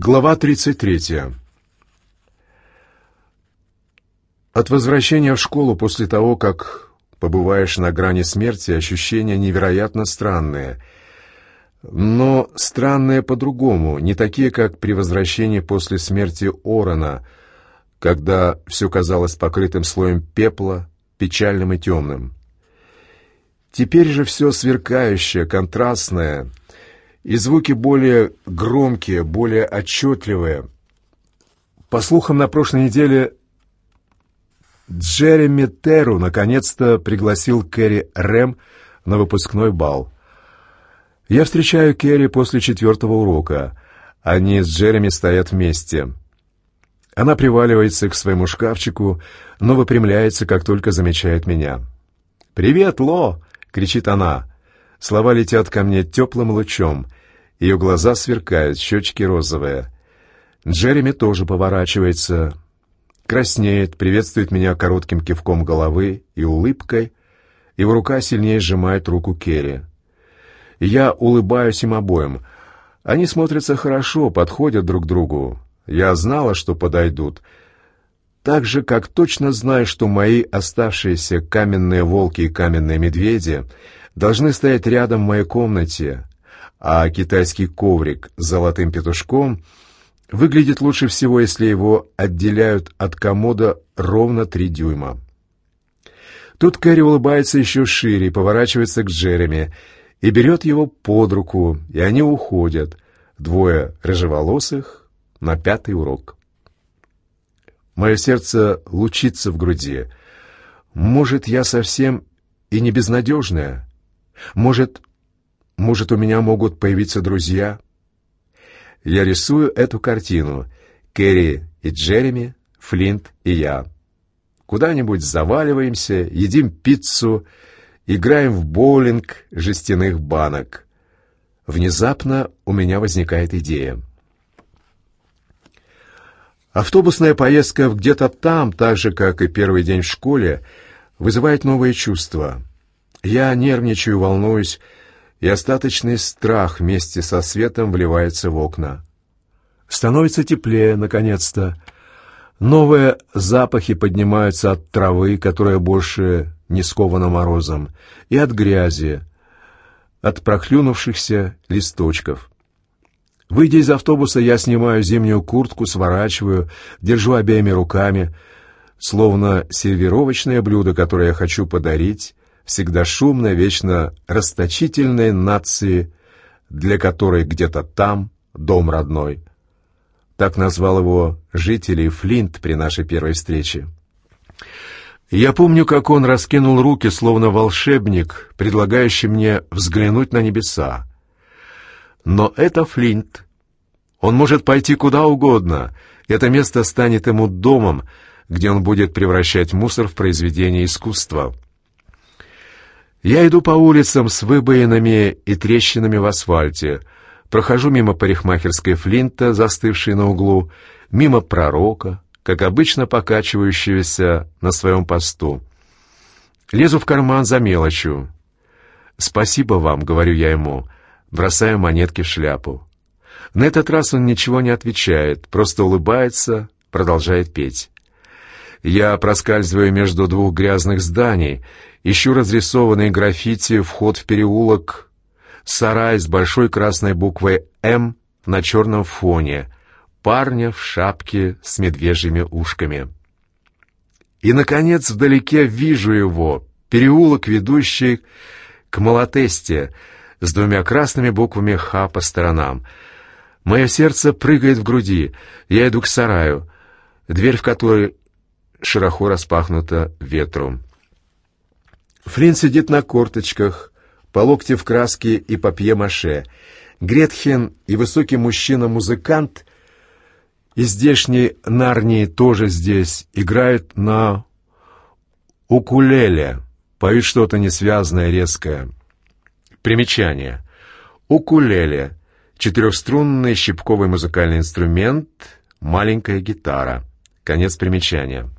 Глава 33. От возвращения в школу после того, как побываешь на грани смерти, ощущения невероятно странные. Но странные по-другому, не такие, как при возвращении после смерти Орона, когда все казалось покрытым слоем пепла, печальным и темным. Теперь же все сверкающее, контрастное, и звуки более громкие, более отчетливые. По слухам, на прошлой неделе Джереми Теру наконец-то пригласил Кэрри Рэм на выпускной бал. Я встречаю Кэрри после четвертого урока. Они с Джереми стоят вместе. Она приваливается к своему шкафчику, но выпрямляется, как только замечает меня. «Привет, Ло!» — кричит она. Слова летят ко мне теплым лучом. Ее глаза сверкают, щечки розовые. Джереми тоже поворачивается, краснеет, приветствует меня коротким кивком головы и улыбкой. Его рука сильнее сжимает руку Керри. Я улыбаюсь им обоим. Они смотрятся хорошо, подходят друг другу. Я знала, что подойдут. Так же, как точно знаю, что мои оставшиеся каменные волки и каменные медведи должны стоять рядом в моей комнате, а китайский коврик с золотым петушком выглядит лучше всего, если его отделяют от комода ровно три дюйма. Тут Кэрри улыбается еще шире, поворачивается к Джереми и берет его под руку, и они уходят, двое рыжеволосых, на пятый урок. Мое сердце лучится в груди. Может, я совсем и не безнадежная? Может, может, у меня могут появиться друзья? Я рисую эту картину. Кэрри и Джереми, Флинт и я. Куда-нибудь заваливаемся, едим пиццу, играем в боулинг жестяных банок. Внезапно у меня возникает идея. Автобусная поездка где-то там, так же, как и первый день в школе, вызывает новые чувства. Я нервничаю, волнуюсь, и остаточный страх вместе со светом вливается в окна. Становится теплее, наконец-то. Новые запахи поднимаются от травы, которая больше не скована морозом, и от грязи, от проклюнувшихся листочков. Выйдя из автобуса, я снимаю зимнюю куртку, сворачиваю, держу обеими руками, словно сервировочное блюдо, которое я хочу подарить, всегда шумной, вечно расточительной нации, для которой где-то там дом родной. Так назвал его жителей Флинт при нашей первой встрече. Я помню, как он раскинул руки, словно волшебник, предлагающий мне взглянуть на небеса. Но это Флинт. Он может пойти куда угодно. Это место станет ему домом, где он будет превращать мусор в произведение искусства. Я иду по улицам с выбоинами и трещинами в асфальте, прохожу мимо парикмахерской Флинта, застывшей на углу, мимо пророка, как обычно покачивающегося на своем посту. Лезу в карман за мелочью. «Спасибо вам», — говорю я ему, бросаю монетки в шляпу. На этот раз он ничего не отвечает, просто улыбается, продолжает петь. Я проскальзываю между двух грязных зданий, ищу разрисованный граффити вход в переулок, сарай с большой красной буквой «М» на черном фоне, парня в шапке с медвежьими ушками. И, наконец, вдалеке вижу его, переулок, ведущий к Малатесте, с двумя красными буквами «Х» по сторонам. Мое сердце прыгает в груди. Я иду к сараю, дверь в которой широко распахнута ветром. Флинн сидит на корточках, по локте в краске и папье-маше. Гретхен и высокий мужчина-музыкант из здешней Нарнии тоже здесь играют на укулеле, поют что-то несвязное, резкое. Примечание. Укулеле — четырехструнный щипковый музыкальный инструмент, маленькая гитара. Конец примечания.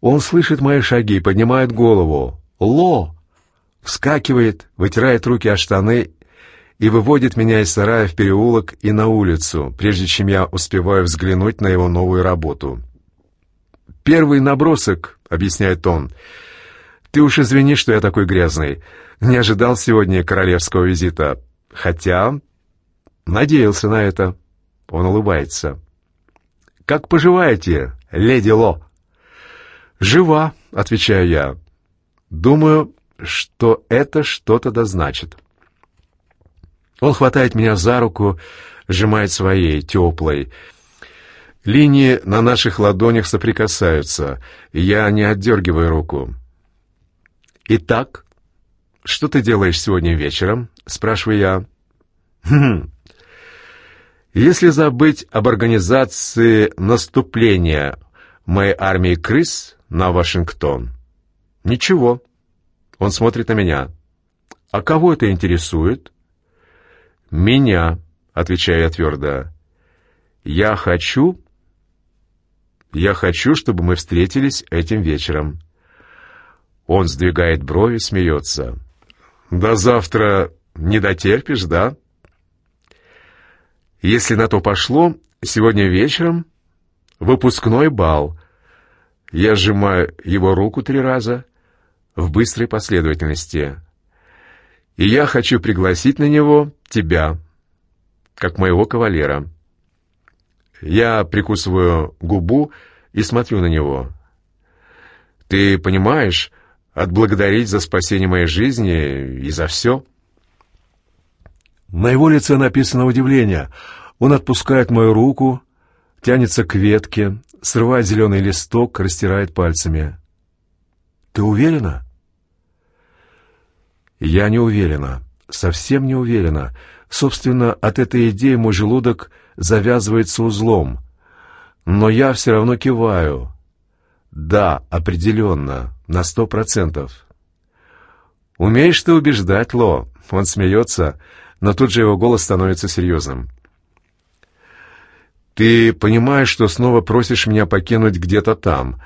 Он слышит мои шаги, поднимает голову. «Ло!» Вскакивает, вытирает руки о штаны и выводит меня из сарая в переулок и на улицу, прежде чем я успеваю взглянуть на его новую работу. «Первый набросок», — объясняет он. «Ты уж извини, что я такой грязный. Не ожидал сегодня королевского визита. Хотя надеялся на это». Он улыбается. «Как поживаете, леди Ло?» «Жива», — отвечаю я. «Думаю, что это что-то значит». Он хватает меня за руку, сжимает своей, теплой. Линии на наших ладонях соприкасаются, я не отдергиваю руку. «Итак, что ты делаешь сегодня вечером?» — спрашиваю я. «Хм. Если забыть об организации наступления моей армии крыс на Вашингтон...» «Ничего». Он смотрит на меня. «А кого это интересует?» «Меня», — отвечаю я твердо. «Я хочу...» «Я хочу, чтобы мы встретились этим вечером». Он сдвигает брови, смеется. «До завтра не дотерпишь, да?» «Если на то пошло, сегодня вечером выпускной бал». Я сжимаю его руку три раза в быстрой последовательности. И я хочу пригласить на него тебя, как моего кавалера. Я прикусываю губу и смотрю на него. Ты понимаешь, отблагодарить за спасение моей жизни и за все? На его лице написано удивление. Он отпускает мою руку, тянется к ветке, срывает зеленый листок, растирает пальцами. «Ты уверена?» «Я не уверена совсем не уверена. Собственно, от этой идеи мой желудок завязывается узлом. Но я все равно киваю. Да, определенно, на сто процентов. «Умеешь ты убеждать, Ло?» Он смеется, но тут же его голос становится серьезным. «Ты понимаешь, что снова просишь меня покинуть где-то там?»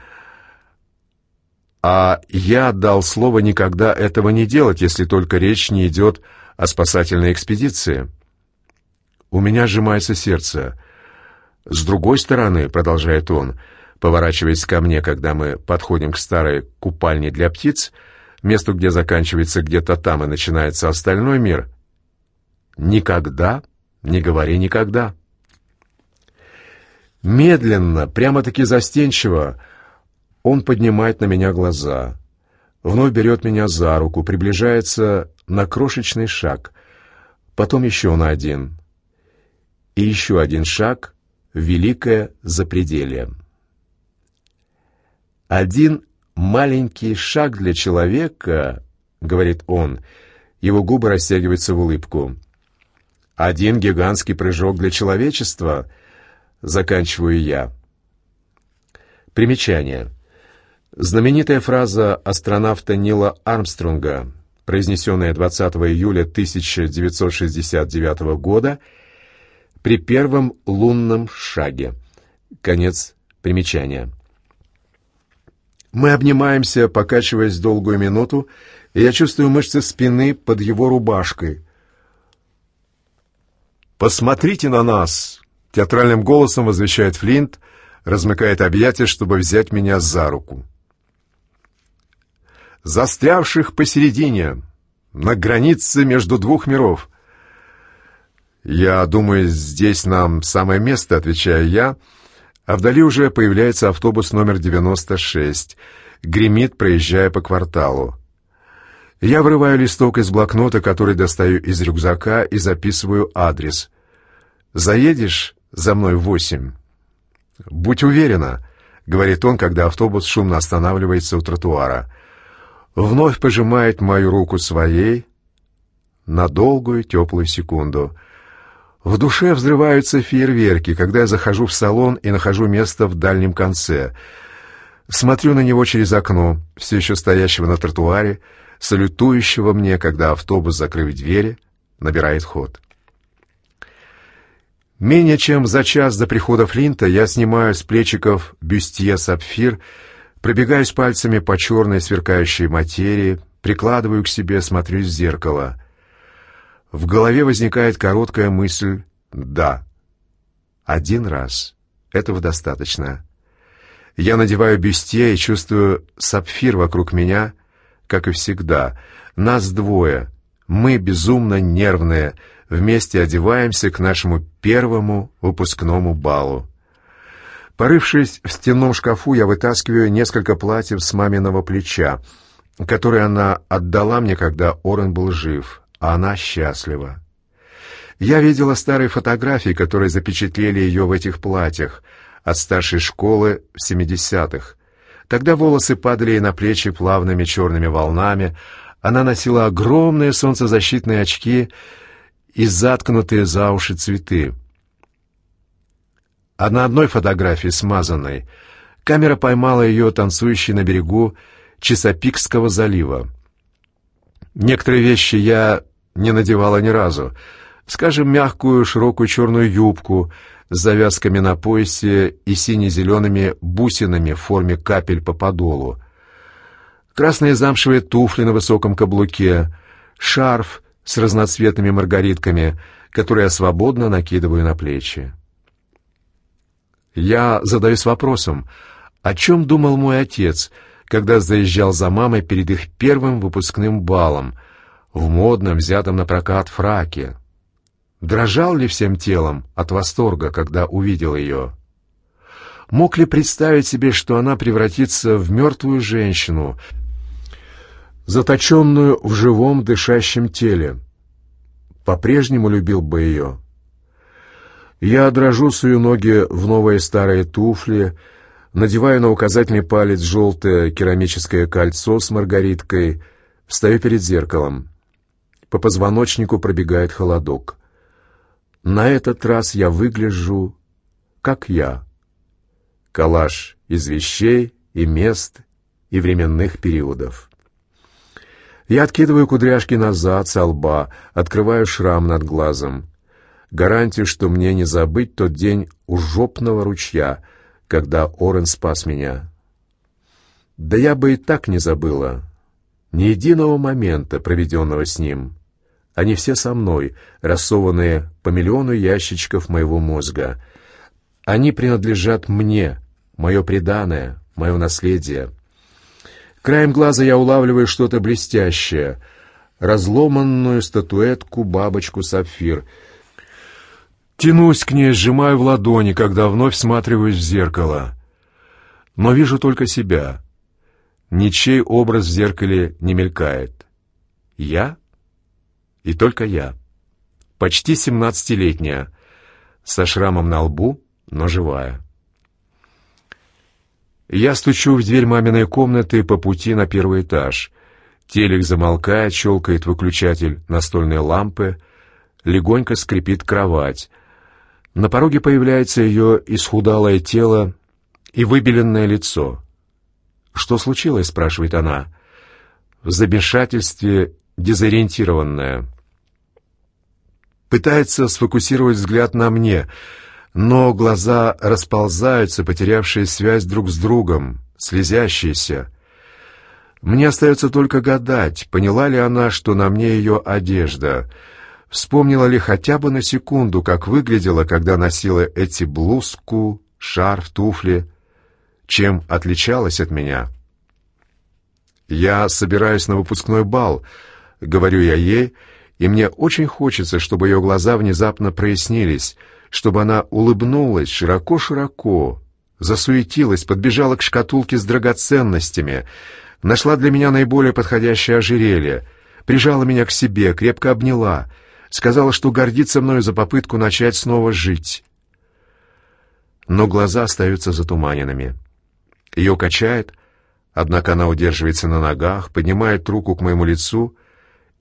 А я дал слово никогда этого не делать, если только речь не идет о спасательной экспедиции. У меня сжимается сердце. С другой стороны, продолжает он, поворачиваясь ко мне, когда мы подходим к старой купальне для птиц, месту, где заканчивается где-то там и начинается остальной мир, никогда не говори никогда. Медленно, прямо-таки застенчиво, он поднимает на меня глаза, вновь берет меня за руку, приближается на крошечный шаг, потом еще на один. И еще один шаг великое запределье. «Один маленький шаг для человека», — говорит он, его губы растягиваются в улыбку. «Один гигантский прыжок для человечества», — заканчиваю я. Примечание. Знаменитая фраза астронавта Нила Армстронга, произнесенная 20 июля 1969 года при первом лунном шаге. Конец примечания. Мы обнимаемся, покачиваясь долгую минуту, и я чувствую мышцы спины под его рубашкой. «Посмотрите на нас!» — театральным голосом возвещает Флинт, размыкает объятия, чтобы взять меня за руку застрявших посередине, на границе между двух миров. «Я думаю, здесь нам самое место», — отвечаю я, а вдали уже появляется автобус номер 96, гремит, проезжая по кварталу. Я вырываю листок из блокнота, который достаю из рюкзака, и записываю адрес. «Заедешь за мной восемь?» «Будь уверена», — говорит он, когда автобус шумно останавливается у тротуара вновь пожимает мою руку своей на долгую теплую секунду. В душе взрываются фейерверки, когда я захожу в салон и нахожу место в дальнем конце. Смотрю на него через окно, все еще стоящего на тротуаре, салютующего мне, когда автобус, закрыв двери, набирает ход. Менее чем за час до прихода Флинта я снимаю с плечиков бюстье сапфир — Пробегаюсь пальцами по черной сверкающей материи, прикладываю к себе, смотрю в зеркало. В голове возникает короткая мысль «да». Один раз. Этого достаточно. Я надеваю бюстье и чувствую сапфир вокруг меня, как и всегда. Нас двое. Мы безумно нервные. Вместе одеваемся к нашему первому выпускному балу. Порывшись в стенном шкафу, я вытаскиваю несколько платьев с маминого плеча, которые она отдала мне, когда Орен был жив, а она счастлива. Я видела старые фотографии, которые запечатлели ее в этих платьях от старшей школы в 70-х. Тогда волосы падали ей на плечи плавными черными волнами, она носила огромные солнцезащитные очки и заткнутые за уши цветы. А на одной фотографии, смазанной, камера поймала ее танцующей на берегу Чесопикского залива. Некоторые вещи я не надевала ни разу. Скажем, мягкую широкую черную юбку с завязками на поясе и сине-зелеными бусинами в форме капель по подолу. Красные замшевые туфли на высоком каблуке, шарф с разноцветными маргаритками, который я свободно накидываю на плечи. Я задаюсь вопросом, о чем думал мой отец, когда заезжал за мамой перед их первым выпускным балом в модном, взятом на прокат фраке. Дрожал ли всем телом от восторга, когда увидел ее? Мог ли представить себе, что она превратится в мертвую женщину, заточенную в живом дышащем теле? По-прежнему любил бы ее. Я дрожу свою ноги в новые старые туфли, надеваю на указательный палец желтое керамическое кольцо с маргариткой, встаю перед зеркалом. По позвоночнику пробегает холодок. На этот раз я выгляжу, как я. Калаш из вещей и мест и временных периодов. Я откидываю кудряшки назад со лба, открываю шрам над глазом гарантию, что мне не забыть тот день у жопного ручья, когда Орен спас меня. Да я бы и так не забыла. Ни единого момента, проведенного с ним. Они все со мной, рассованные по миллиону ящичков моего мозга. Они принадлежат мне, мое преданное, мое наследие. Краем глаза я улавливаю что-то блестящее, разломанную статуэтку бабочку-сапфир — Тянусь к ней, сжимаю в ладони, когда вновь всматриваюсь в зеркало. Но вижу только себя. Ничей образ в зеркале не мелькает. Я и только я. Почти семнадцатилетняя, со шрамом на лбу, но живая. Я стучу в дверь маминой комнаты по пути на первый этаж. Телек замолкает, щелкает выключатель настольной лампы, легонько скрипит кровать. На пороге появляется ее исхудалое тело и выбеленное лицо. «Что случилось?» — спрашивает она. В замешательстве дезориентированная. Пытается сфокусировать взгляд на мне, но глаза расползаются, потерявшие связь друг с другом, слезящиеся. Мне остается только гадать, поняла ли она, что на мне ее одежда — Вспомнила ли хотя бы на секунду, как выглядела, когда носила эти блузку, шарф, туфли? Чем отличалась от меня? «Я собираюсь на выпускной бал», — говорю я ей, и мне очень хочется, чтобы ее глаза внезапно прояснились, чтобы она улыбнулась широко-широко, засуетилась, подбежала к шкатулке с драгоценностями, нашла для меня наиболее подходящее ожерелье, прижала меня к себе, крепко обняла — Сказала, что гордится мною за попытку начать снова жить. Но глаза остаются затуманенными. Ее качает, однако она удерживается на ногах, поднимает руку к моему лицу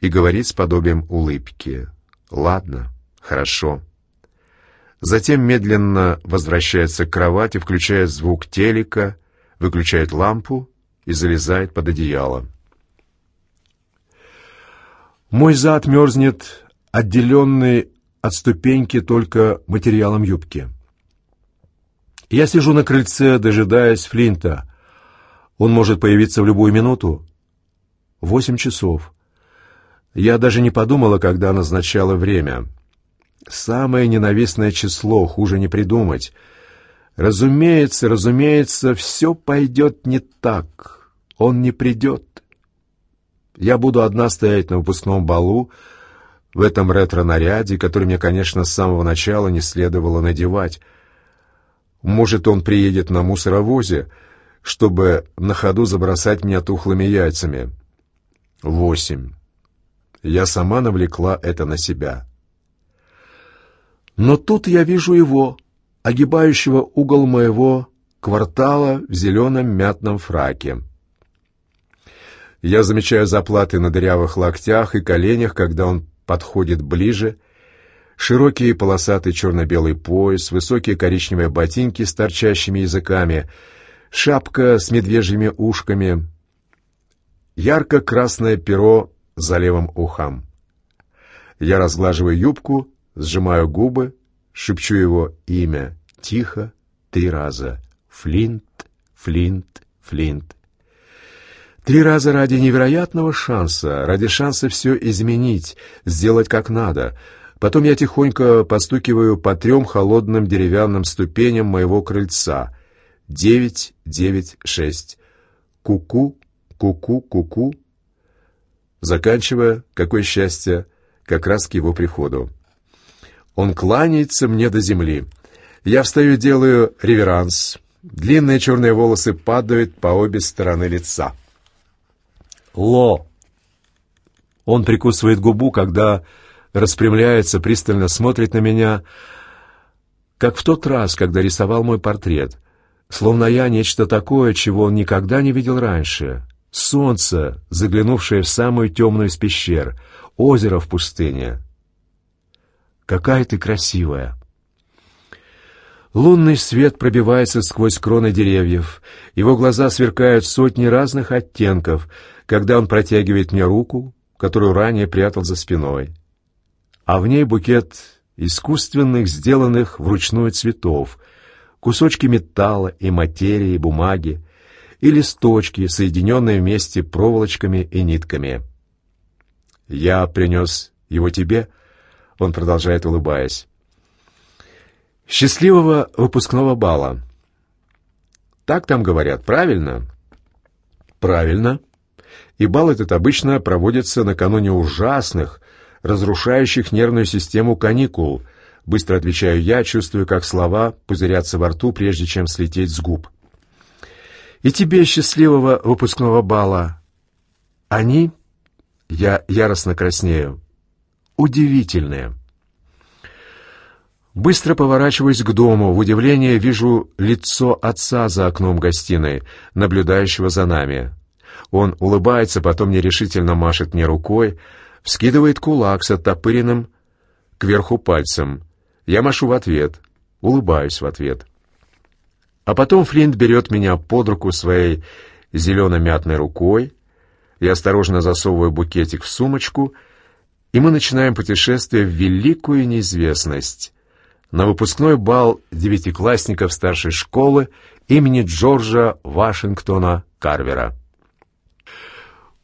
и говорит с подобием улыбки. «Ладно, хорошо». Затем медленно возвращается к кровати, включает звук телека, выключает лампу и залезает под одеяло. Мой зад мерзнет отделенный от ступеньки только материалом юбки. Я сижу на крыльце, дожидаясь Флинта. Он может появиться в любую минуту. Восемь часов. Я даже не подумала, когда назначала время. Самое ненавистное число, хуже не придумать. Разумеется, разумеется, все пойдет не так. Он не придет. Я буду одна стоять на выпускном балу, в этом ретро-наряде, который мне, конечно, с самого начала не следовало надевать. Может, он приедет на мусоровозе, чтобы на ходу забросать меня тухлыми яйцами. Восемь. Я сама навлекла это на себя. Но тут я вижу его, огибающего угол моего квартала в зеленом мятном фраке. Я замечаю заплаты на дырявых локтях и коленях, когда он подходит ближе. Широкий полосатый черно-белый пояс, высокие коричневые ботинки с торчащими языками, шапка с медвежьими ушками, ярко-красное перо за левым ухом. Я разглаживаю юбку, сжимаю губы, шепчу его имя тихо три раза. Флинт, Флинт, Флинт. Три раза ради невероятного шанса, ради шанса все изменить, сделать как надо. Потом я тихонько постукиваю по трем холодным деревянным ступеням моего крыльца. Девять, девять, шесть. Ку-ку, ку-ку, ку-ку заканчивая, какое счастье, как раз к его приходу. Он кланяется мне до земли. Я встаю делаю реверанс. Длинные черные волосы падают по обе стороны лица. «Ло!» Он прикусывает губу, когда распрямляется, пристально смотрит на меня, как в тот раз, когда рисовал мой портрет, словно я нечто такое, чего он никогда не видел раньше. Солнце, заглянувшее в самую темную из пещер, озеро в пустыне. Какая ты красивая! Лунный свет пробивается сквозь кроны деревьев. Его глаза сверкают сотни разных оттенков, когда он протягивает мне руку, которую ранее прятал за спиной. А в ней букет искусственных, сделанных вручную цветов, кусочки металла и материи, бумаги, и листочки, соединенные вместе проволочками и нитками. «Я принес его тебе», — он продолжает, улыбаясь. «Счастливого выпускного бала». Так там говорят, правильно? Правильно. И бал этот обычно проводится накануне ужасных, разрушающих нервную систему каникул. Быстро отвечаю я, чувствую, как слова пузырятся во рту, прежде чем слететь с губ. И тебе счастливого выпускного бала. Они, я яростно краснею, удивительные. Быстро поворачиваюсь к дому, в удивлении вижу лицо отца за окном гостиной, наблюдающего за нами. Он улыбается, потом нерешительно машет мне рукой, вскидывает кулак с оттопыренным кверху пальцем. Я машу в ответ, улыбаюсь в ответ. А потом Флинт берет меня под руку своей зелено-мятной рукой, я осторожно засовываю букетик в сумочку, и мы начинаем путешествие в великую неизвестность. На выпускной бал девятиклассников старшей школы имени Джорджа Вашингтона Карвера.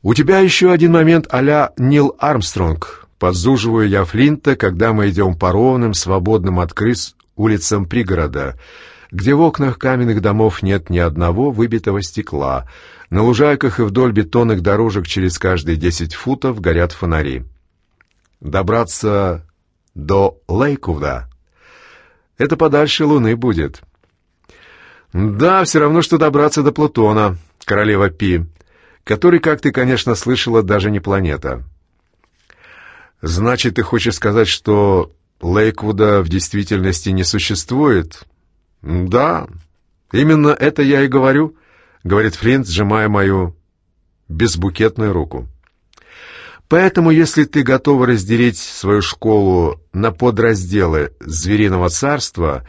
«У тебя еще один момент а-ля Нил Армстронг», — подзуживаю я Флинта, когда мы идем по ровным, свободным от крыс улицам пригорода — где в окнах каменных домов нет ни одного выбитого стекла. На лужайках и вдоль бетонных дорожек через каждые десять футов горят фонари. Добраться до Лейкувда — это подальше Луны будет. Да, все равно, что добраться до Плутона, королева Пи, который, как ты, конечно, слышала, даже не планета. Значит, ты хочешь сказать, что Лейквуда в действительности не существует?» «Да, именно это я и говорю», — говорит Флинт, сжимая мою безбукетную руку. «Поэтому, если ты готова разделить свою школу на подразделы звериного царства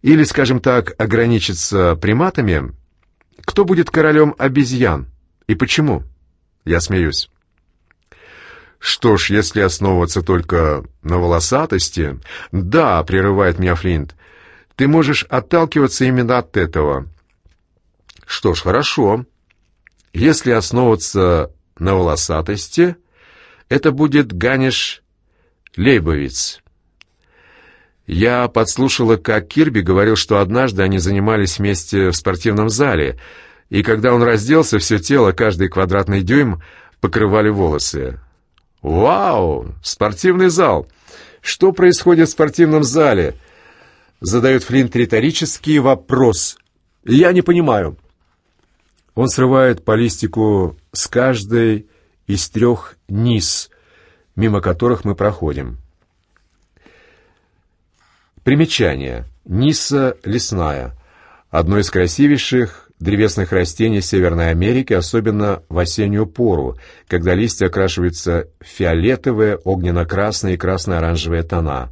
или, скажем так, ограничиться приматами, кто будет королем обезьян и почему?» Я смеюсь. «Что ж, если основываться только на волосатости...» «Да», — прерывает меня Флинт, ты можешь отталкиваться именно от этого. Что ж, хорошо. Если основываться на волосатости, Это будет Ганиш Лейбовиц. Я подслушала, как Кирби говорил, что однажды они занимались вместе в спортивном зале, и когда он разделся, все тело, каждый квадратный дюйм покрывали волосы. «Вау! Спортивный зал! Что происходит в спортивном зале?» Задает Флинт риторический вопрос. «Я не понимаю». Он срывает по листику с каждой из трех низ, мимо которых мы проходим. Примечание. Ниса лесная. Одно из красивейших древесных растений Северной Америки, особенно в осеннюю пору, когда листья окрашиваются фиолетовые, огненно-красные и красно-оранжевые тона.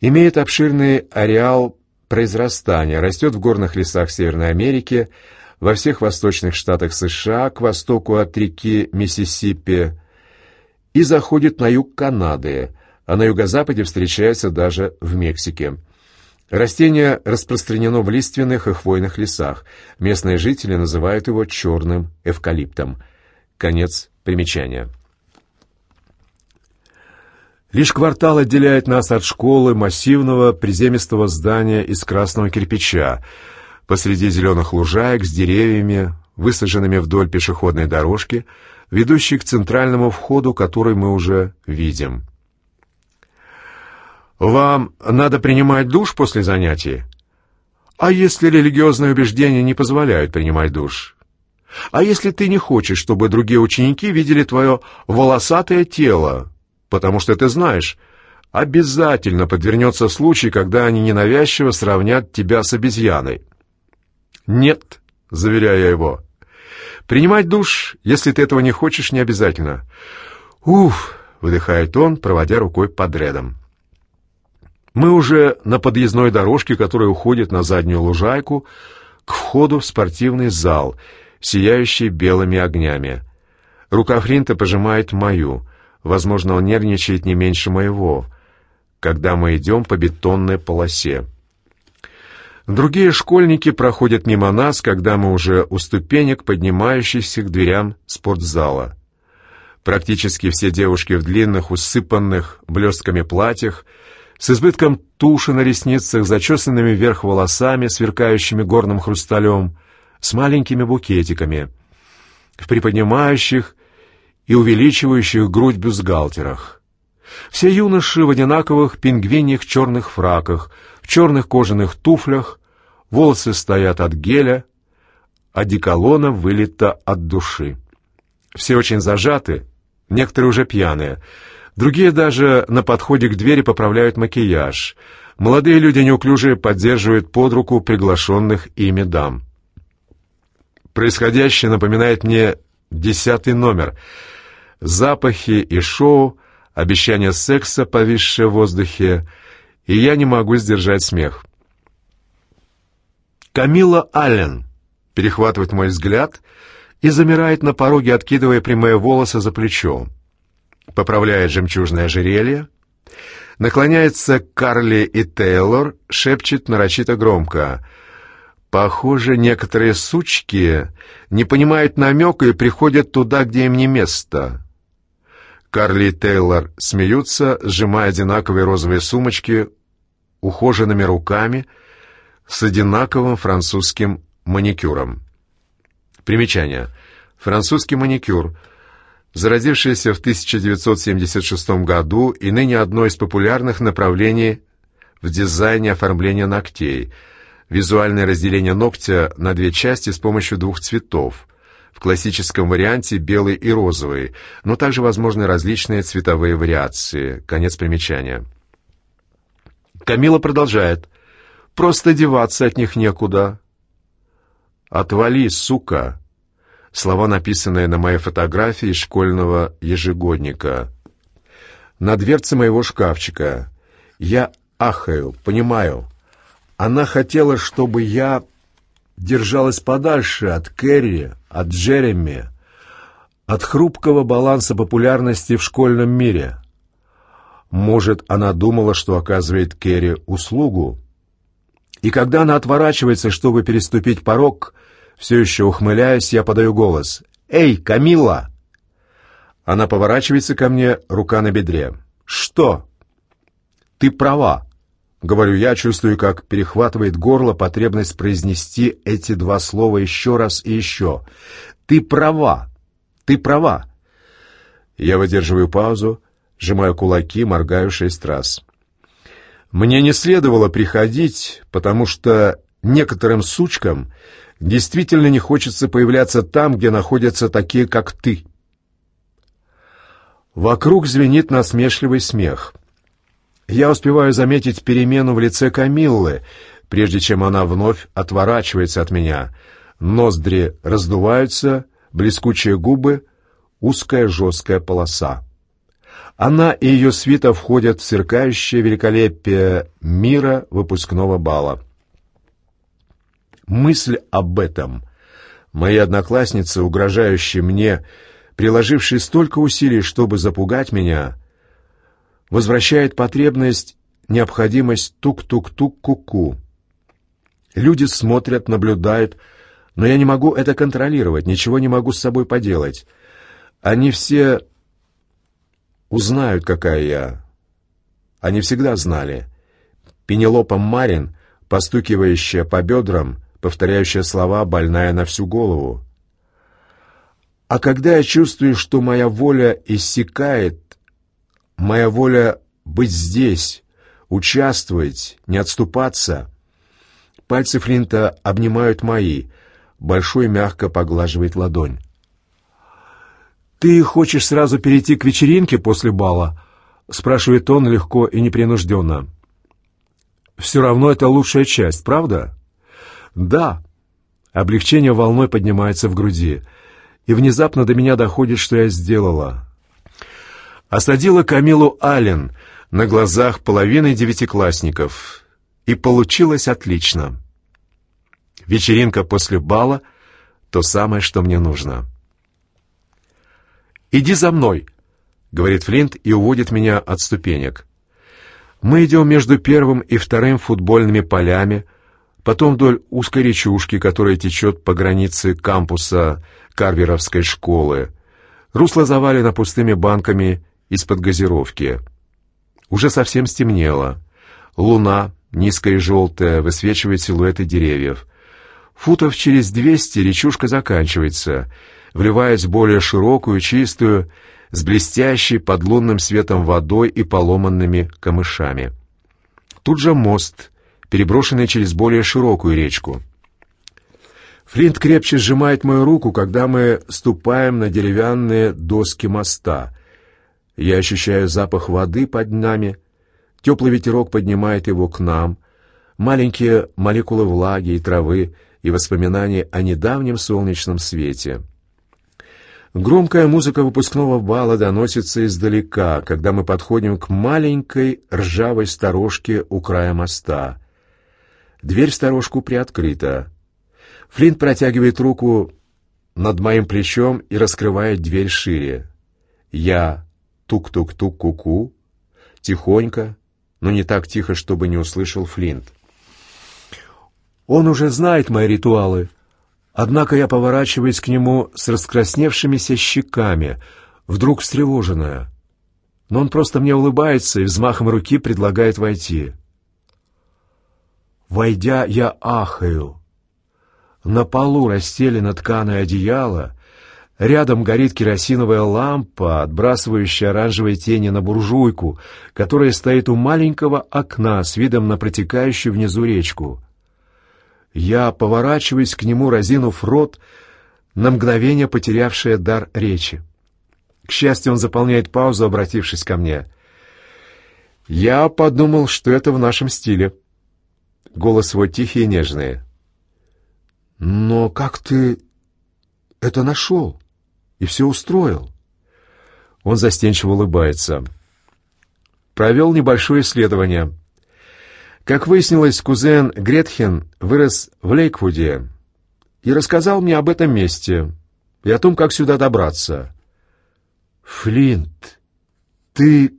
Имеет обширный ареал произрастания, растет в горных лесах Северной Америки, во всех восточных штатах США, к востоку от реки Миссисипи, и заходит на юг Канады, а на юго-западе встречается даже в Мексике. Растение распространено в лиственных и хвойных лесах. Местные жители называют его черным эвкалиптом. Конец примечания. Лишь квартал отделяет нас от школы массивного приземистого здания из красного кирпича, посреди зеленых лужаек с деревьями, высаженными вдоль пешеходной дорожки, ведущей к центральному входу, который мы уже видим. Вам надо принимать душ после занятий? А если религиозные убеждения не позволяют принимать душ? А если ты не хочешь, чтобы другие ученики видели твое волосатое тело? Потому что ты знаешь, обязательно подвернется случай, когда они ненавязчиво сравнят тебя с обезьяной. Нет, заверяю я его. Принимать душ, если ты этого не хочешь, не обязательно. Уф, выдыхает он, проводя рукой под рядом. Мы уже на подъездной дорожке, которая уходит на заднюю лужайку, к входу в спортивный зал, сияющий белыми огнями. Рука Фринта пожимает мою. Возможно, он нервничает не меньше моего, когда мы идем по бетонной полосе. Другие школьники проходят мимо нас, когда мы уже у ступенек, поднимающихся к дверям спортзала. Практически все девушки в длинных, усыпанных блестками платьях — с избытком туши на ресницах, зачесанными вверх волосами, сверкающими горным хрусталем, с маленькими букетиками, в приподнимающих и увеличивающих грудь бюстгальтерах. Все юноши в одинаковых пингвиньих черных фраках, в черных кожаных туфлях, волосы стоят от геля, а деколона вылито от души. Все очень зажаты, некоторые уже пьяные — Другие даже на подходе к двери поправляют макияж. Молодые люди неуклюже поддерживают под руку приглашенных ими дам. Происходящее напоминает мне десятый номер. Запахи и шоу, обещание секса, повисшее в воздухе, и я не могу сдержать смех. Камила Аллен перехватывает мой взгляд и замирает на пороге, откидывая прямые волосы за плечо поправляет жемчужное ожерелье, наклоняется Карли и Тейлор, шепчет нарочито громко. «Похоже, некоторые сучки не понимают намека и приходят туда, где им не место». Карли и Тейлор смеются, сжимая одинаковые розовые сумочки ухоженными руками с одинаковым французским маникюром. Примечание. Французский маникюр — зародившееся в 1976 году и ныне одно из популярных направлений в дизайне оформления ногтей, визуальное разделение ногтя на две части с помощью двух цветов, классическом варианте белый и розовый, но также возможны различные цветовые вариации. Конец примечания. Камила продолжает. «Просто деваться от них некуда». «Отвали, сука!» слова, написанные на моей фотографии из школьного ежегодника. На дверце моего шкафчика. Я ахаю, понимаю. Она хотела, чтобы я держалась подальше от Кэрри, от Джереми, от хрупкого баланса популярности в школьном мире. Может, она думала, что оказывает Кэрри услугу? И когда она отворачивается, чтобы переступить порог, все еще ухмыляясь, я подаю голос. «Эй, Камила!» Она поворачивается ко мне, рука на бедре. «Что?» «Ты права», — говорю я, чувствую, как перехватывает горло потребность произнести эти два слова еще раз и еще. «Ты права! Ты права!» Я выдерживаю паузу, сжимаю кулаки, моргаю шесть раз. Мне не следовало приходить, потому что некоторым сучкам действительно не хочется появляться там, где находятся такие, как ты. Вокруг звенит насмешливый смех. Я успеваю заметить перемену в лице Камиллы, прежде чем она вновь отворачивается от меня. Ноздри раздуваются, блескучие губы, узкая жесткая полоса. Она и ее свита входят в сверкающее великолепие мира выпускного бала. Мысль об этом, мои одноклассницы, угрожающие мне, приложившие столько усилий, чтобы запугать меня, возвращает потребность, необходимость тук-тук-тук-ку-ку. Люди смотрят, наблюдают, но я не могу это контролировать, ничего не могу с собой поделать. Они все узнают, какая я. Они всегда знали. Пенелопа Марин, постукивающая по бедрам, повторяющая слова, больная на всю голову. А когда я чувствую, что моя воля иссякает, моя воля быть здесь, участвовать, не отступаться, пальцы Флинта обнимают мои, большой мягко поглаживает ладонь. «Ты хочешь сразу перейти к вечеринке после бала?» — спрашивает он легко и непринужденно. «Все равно это лучшая часть, правда?» «Да». Облегчение волной поднимается в груди. И внезапно до меня доходит, что я сделала. Осадила Камилу Аллен на глазах половины девятиклассников. И получилось отлично. Вечеринка после бала — то самое, что мне нужно. «Иди за мной», — говорит Флинт и уводит меня от ступенек. Мы идем между первым и вторым футбольными полями, потом вдоль узкой речушки, которая течет по границе кампуса Карверовской школы. Русло завалено пустыми банками из-под газировки. Уже совсем стемнело. Луна, низкая и желтая, высвечивает силуэты деревьев. Футов через двести речушка заканчивается, вливаясь в более широкую, чистую, с блестящей под лунным светом водой и поломанными камышами. Тут же мост, переброшенный через более широкую речку. Флинт крепче сжимает мою руку, когда мы ступаем на деревянные доски моста. Я ощущаю запах воды под нами. Теплый ветерок поднимает его к нам. Маленькие молекулы влаги и травы и воспоминания о недавнем солнечном свете. Громкая музыка выпускного бала доносится издалека, когда мы подходим к маленькой ржавой сторожке у края моста. Дверь в сторожку приоткрыта. Флинт протягивает руку над моим плечом и раскрывает дверь шире. Я тук-тук-тук-ку-ку, тихонько, но не так тихо, чтобы не услышал Флинт. Он уже знает мои ритуалы, Однако я поворачиваюсь к нему с раскрасневшимися щеками, вдруг встревоженная. Но он просто мне улыбается и взмахом руки предлагает войти. Войдя, я ахаю. На полу расстелено тканое одеяло, рядом горит керосиновая лампа, отбрасывающая оранжевые тени на буржуйку, которая стоит у маленького окна с видом на протекающую внизу речку. Я поворачиваюсь к нему, разинув рот, на мгновение потерявшее дар речи. К счастью, он заполняет паузу, обратившись ко мне. «Я подумал, что это в нашем стиле». Голос его тихий и нежный. «Но как ты это нашел и все устроил?» Он застенчиво улыбается. «Провел небольшое исследование». Как выяснилось, кузен Гретхен вырос в Лейквуде и рассказал мне об этом месте и о том, как сюда добраться. «Флинт, ты...»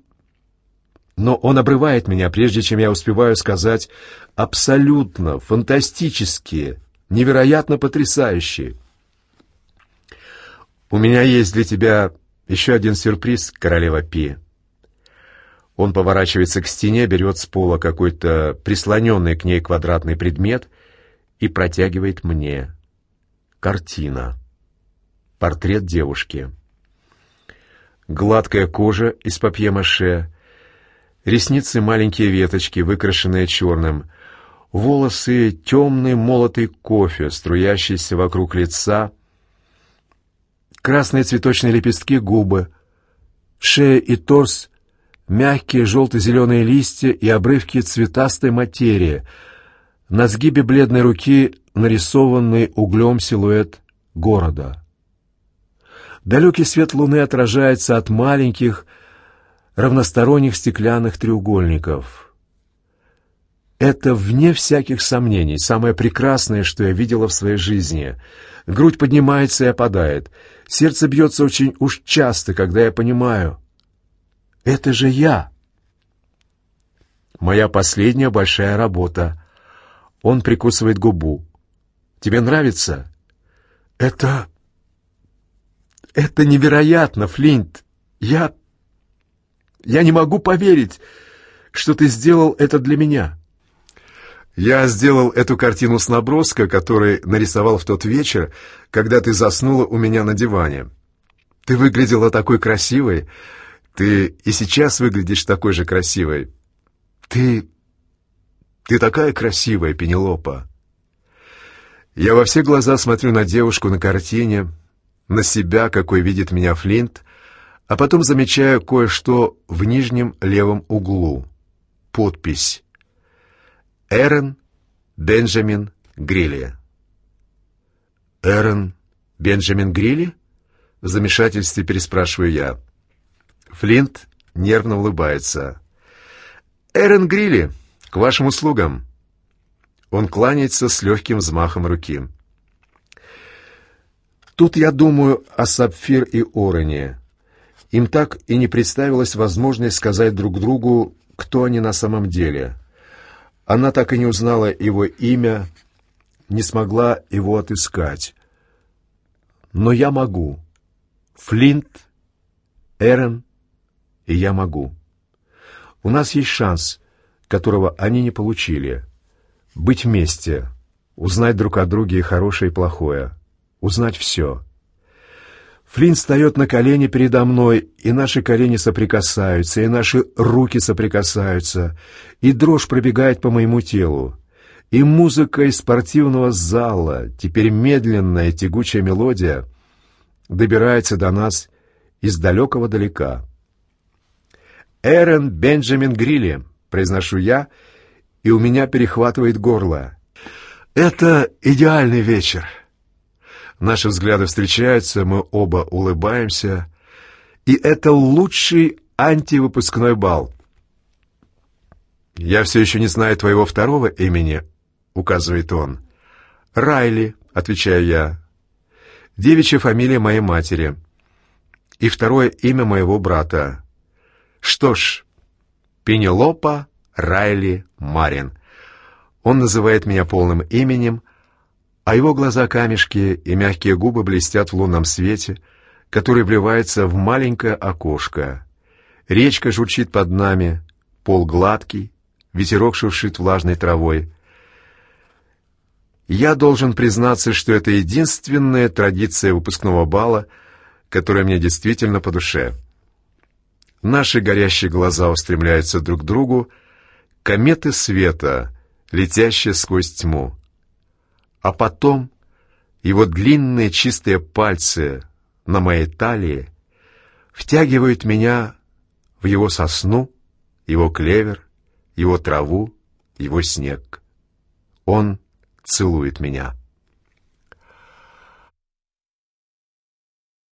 Но он обрывает меня, прежде чем я успеваю сказать абсолютно фантастические, невероятно потрясающие. «У меня есть для тебя Еще один сюрприз королева Пи. Он поворачивается к стене, берет с пола какой-то прислоненный к ней квадратный предмет и протягивает мне. Картина. Портрет девушки. Гладкая кожа из папье-маше, ресницы маленькие веточки, выкрашенные черным, волосы темный молотый кофе, струящийся вокруг лица, красные цветочные лепестки губы, шея и торс мягкие желто-зеленые листья и обрывки цветастой материи, на сгибе бледной руки нарисованный углем силуэт города. Далекий свет луны отражается от маленьких, равносторонних стеклянных треугольников. Это, вне всяких сомнений, самое прекрасное, что я видела в своей жизни. Грудь поднимается и опадает. Сердце бьется очень уж часто, когда я понимаю, это же я. Моя последняя большая работа. Он прикусывает губу. Тебе нравится? Это... Это невероятно, Флинт. Я... Я не могу поверить, что ты сделал это для меня. Я сделал эту картину с наброска, который нарисовал в тот вечер, когда ты заснула у меня на диване. Ты выглядела такой красивой, ты и сейчас выглядишь такой же красивой. Ты... Ты такая красивая, Пенелопа. Я во все глаза смотрю на девушку на картине, на себя, какой видит меня Флинт, а потом замечаю кое-что в нижнем левом углу. Подпись. Эрен Бенджамин Грилли. Эрен Бенджамин Грилли? В замешательстве переспрашиваю я. Флинт нервно улыбается. «Эрен Грилли, к вашим услугам!» Он кланяется с легким взмахом руки. Тут я думаю о Сапфир и Ороне. Им так и не представилась возможность сказать друг другу, кто они на самом деле. Она так и не узнала его имя, не смогла его отыскать. Но я могу. Флинт, Эрен и я могу. У нас есть шанс, которого они не получили. Быть вместе, узнать друг о друге и хорошее, и плохое, узнать все. Флинн встает на колени передо мной, и наши колени соприкасаются, и наши руки соприкасаются, и дрожь пробегает по моему телу. И музыка из спортивного зала, теперь медленная тягучая мелодия, добирается до нас из далекого далека. «Эрен Бенджамин Грилли», — произношу я, и у меня перехватывает горло. «Это идеальный вечер». Наши взгляды встречаются, мы оба улыбаемся, и это лучший антивыпускной бал. «Я все еще не знаю твоего второго имени», — указывает он. «Райли», — отвечаю я. «Девичья фамилия моей матери. И второе имя моего брата. Что ж, Пенелопа Райли Марин. Он называет меня полным именем, а его глаза камешки и мягкие губы блестят в лунном свете, который вливается в маленькое окошко. Речка журчит под нами, пол гладкий, ветерок шуршит влажной травой. Я должен признаться, что это единственная традиция выпускного бала, которая мне действительно по душе. Наши горящие глаза устремляются друг к другу, кометы света, летящие сквозь тьму. А потом его длинные чистые пальцы на моей талии втягивают меня в его сосну, его клевер, его траву, его снег. Он целует меня.